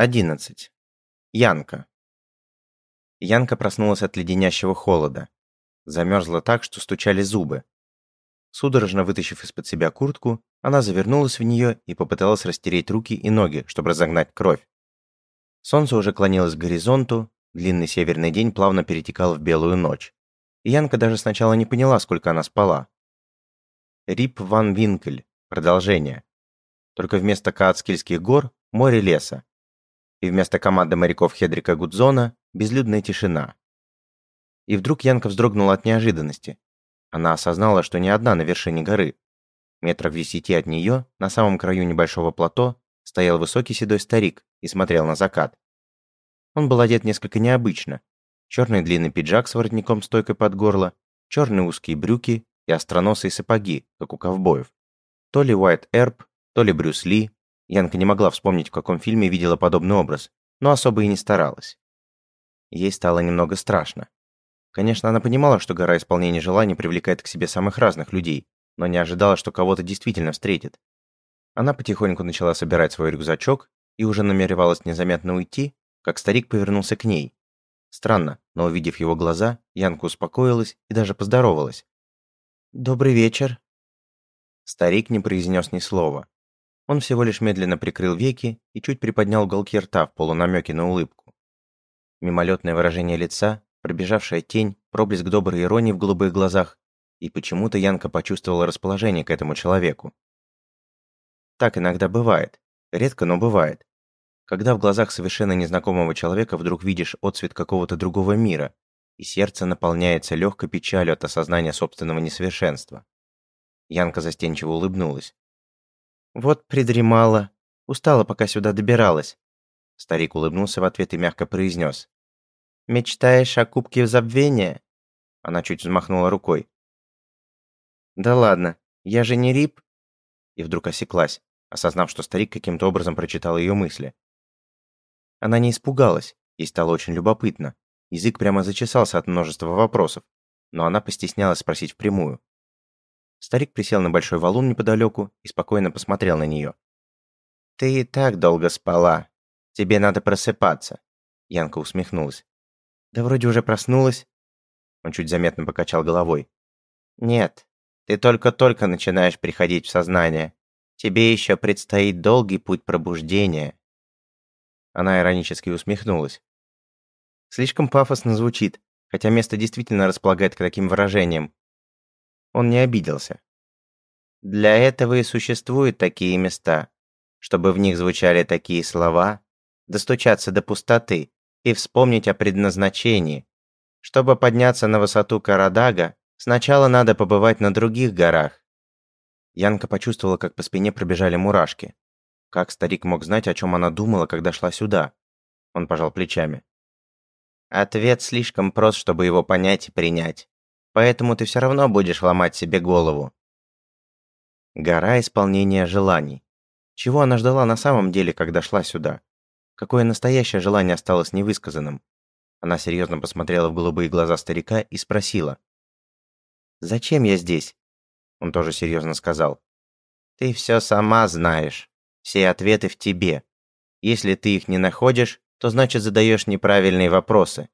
11. Янка. Янка проснулась от леденящего холода. Замерзла так, что стучали зубы. Судорожно вытащив из-под себя куртку, она завернулась в нее и попыталась растереть руки и ноги, чтобы разогнать кровь. Солнце уже клонилось к горизонту, длинный северный день плавно перетекал в белую ночь. Янка даже сначала не поняла, сколько она спала. Рип ван Винкель. Продолжение. Только вместо Каацкильских гор – море леса и вместо команды моряков Хедрика Гудзона безлюдная тишина. И вдруг Янка вздрогнула от неожиданности. Она осознала, что не одна на вершине горы. Метров в десяти от нее, на самом краю небольшого плато, стоял высокий седой старик и смотрел на закат. Он был одет несколько необычно. Черный длинный пиджак с воротником стойкой под горло, черные узкие брюки и остроносые сапоги, как у ковбоев. То ли Уайт Эрб, то ли Брюс Ли, Янка не могла вспомнить, в каком фильме видела подобный образ, но особо и не старалась. Ей стало немного страшно. Конечно, она понимала, что гора исполнения желаний привлекает к себе самых разных людей, но не ожидала, что кого-то действительно встретит. Она потихоньку начала собирать свой рюкзачок и уже намеревалась незаметно уйти, как старик повернулся к ней. Странно, но увидев его глаза, Янка успокоилась и даже поздоровалась. «Добрый вечер». Старик не произнес ни слова. Он всего лишь медленно прикрыл веки и чуть приподнял уголки рта в полунамеке на улыбку. Мимолетное выражение лица, пробежавшая тень, проблеск доброй иронии в голубых глазах, и почему-то Янка почувствовала расположение к этому человеку. Так иногда бывает. Редко, но бывает. Когда в глазах совершенно незнакомого человека вдруг видишь отцвет какого-то другого мира, и сердце наполняется легкой печалью от осознания собственного несовершенства. Янка застенчиво улыбнулась. «Вот придремала. Устала, пока сюда добиралась». Старик улыбнулся в ответ и мягко произнес. «Мечтаешь о кубке забвения?» Она чуть взмахнула рукой. «Да ладно, я же не Рип?» И вдруг осеклась, осознав, что старик каким-то образом прочитал ее мысли. Она не испугалась, ей стало очень любопытно. Язык прямо зачесался от множества вопросов, но она постеснялась спросить впрямую. Старик присел на большой валун неподалеку и спокойно посмотрел на нее. «Ты и так долго спала. Тебе надо просыпаться». Янка усмехнулась. «Да вроде уже проснулась». Он чуть заметно покачал головой. «Нет, ты только-только начинаешь приходить в сознание. Тебе еще предстоит долгий путь пробуждения». Она иронически усмехнулась. Слишком пафосно звучит, хотя место действительно располагает к таким выражениям, он не обиделся. Для этого и существуют такие места, чтобы в них звучали такие слова, достучаться до пустоты и вспомнить о предназначении. Чтобы подняться на высоту Карадага, сначала надо побывать на других горах. Янка почувствовала, как по спине пробежали мурашки. Как старик мог знать, о чем она думала, когда шла сюда? Он пожал плечами. Ответ слишком прост, чтобы его понять и принять поэтому ты все равно будешь ломать себе голову. Гора исполнения желаний. Чего она ждала на самом деле, когда шла сюда? Какое настоящее желание осталось невысказанным? Она серьезно посмотрела в голубые глаза старика и спросила. «Зачем я здесь?» Он тоже серьезно сказал. «Ты все сама знаешь. Все ответы в тебе. Если ты их не находишь, то значит задаешь неправильные вопросы.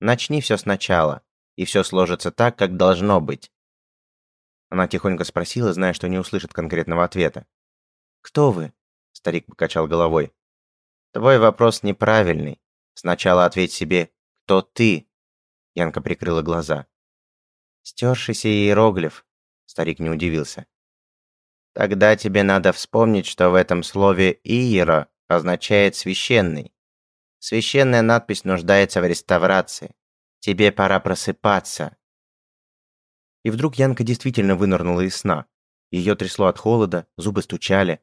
Начни все сначала и все сложится так, как должно быть. Она тихонько спросила, зная, что не услышит конкретного ответа. «Кто вы?» Старик покачал головой. «Твой вопрос неправильный. Сначала ответь себе, кто ты?» Янка прикрыла глаза. «Стершийся иероглиф», старик не удивился. «Тогда тебе надо вспомнить, что в этом слове «иера» означает «священный». Священная надпись нуждается в реставрации. Тебе пора просыпаться». И вдруг Янка действительно вынырнула из сна. Ее трясло от холода, зубы стучали.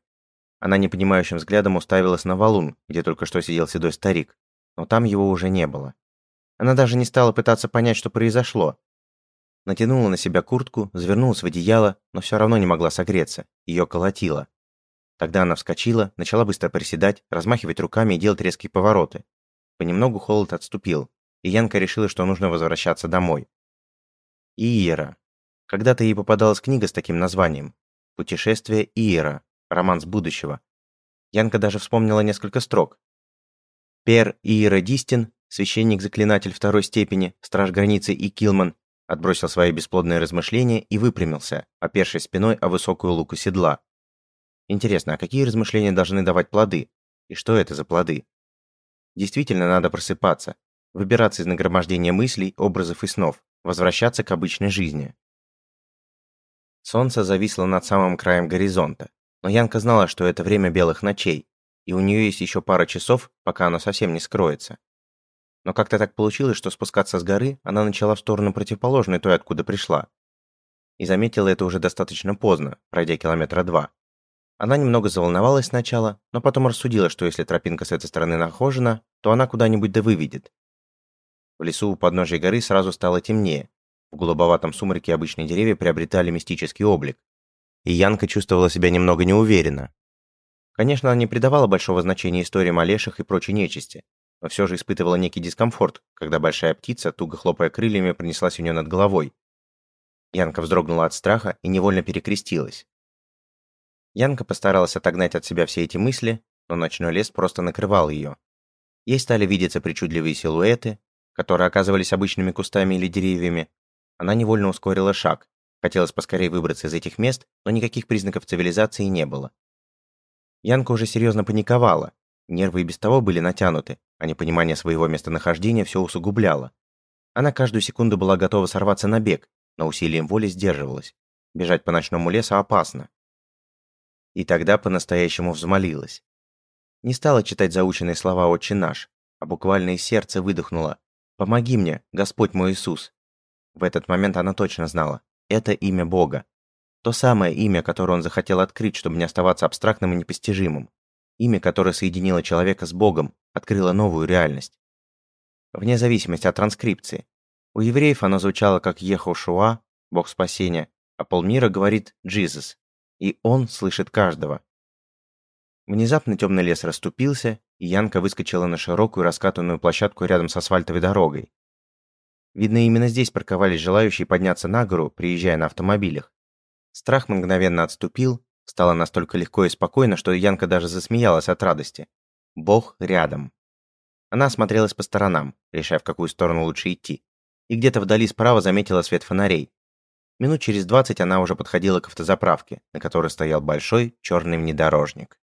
Она непонимающим взглядом уставилась на валун, где только что сидел седой старик, но там его уже не было. Она даже не стала пытаться понять, что произошло. Натянула на себя куртку, завернулась в одеяло, но все равно не могла согреться, ее колотило. Тогда она вскочила, начала быстро приседать, размахивать руками и делать резкие повороты. Понемногу холод отступил, и Янка решила, что нужно возвращаться домой. Иера. Когда-то ей попадалась книга с таким названием. «Путешествие Иера. Роман с будущего». Янка даже вспомнила несколько строк. Пер Иера Дистин, священник-заклинатель второй степени, страж границы и Килман, отбросил свои бесплодные размышления и выпрямился, опершись спиной о высокую луку седла. Интересно, а какие размышления должны давать плоды? И что это за плоды? Действительно надо просыпаться, выбираться из нагромождения мыслей, образов и снов, возвращаться к обычной жизни. Солнце зависло над самым краем горизонта, но Янка знала, что это время белых ночей, и у нее есть еще пара часов, пока оно совсем не скроется. Но как-то так получилось, что спускаться с горы она начала в сторону противоположной той, откуда пришла. И заметила это уже достаточно поздно, пройдя километра два. Она немного заволновалась сначала, но потом рассудила, что если тропинка с этой стороны нахожена, то она куда-нибудь да выведет. В лесу у подножия горы сразу стало темнее. В голубоватом сумраке обычные деревья приобретали мистический облик. И Янка чувствовала себя немного неуверенно. Конечно, она не придавала большого значения историям о леших и прочей нечисти, но все же испытывала некий дискомфорт, когда большая птица, туго хлопая крыльями, пронеслась у нее над головой. Янка вздрогнула от страха и невольно перекрестилась. Янка постаралась отогнать от себя все эти мысли, но ночной лес просто накрывал ее. Ей стали видеться причудливые силуэты, которые оказывались обычными кустами или деревьями. Она невольно ускорила шаг. Хотелось поскорее выбраться из этих мест, но никаких признаков цивилизации не было. Янка уже серьезно паниковала. Нервы и без того были натянуты, а непонимание своего местонахождения все усугубляло. Она каждую секунду была готова сорваться на бег, но усилием воли сдерживалась. Бежать по ночному лесу опасно. И тогда по-настоящему взмолилась. Не стала читать заученные слова «Отче наш», а буквально из сердца выдохнула «Помоги мне, Господь мой Иисус». В этот момент она точно знала. Это имя Бога. То самое имя, которое он захотел открыть, чтобы не оставаться абстрактным и непостижимым. Имя, которое соединило человека с Богом, открыло новую реальность. Вне зависимости от транскрипции. У евреев оно звучало как Ехошуа, Бог спасения, а полмира говорит «Джизус», и он слышит каждого. Внезапно темный лес расступился, и Янка выскочила на широкую раскатанную площадку рядом с асфальтовой дорогой. Видно, именно здесь парковались желающие подняться на гору, приезжая на автомобилях. Страх мгновенно отступил, стало настолько легко и спокойно, что Янка даже засмеялась от радости. Бог рядом. Она осмотрелась по сторонам, решая, в какую сторону лучше идти, и где-то вдали справа заметила свет фонарей. Минут через двадцать она уже подходила к автозаправке, на которой стоял большой черный внедорожник.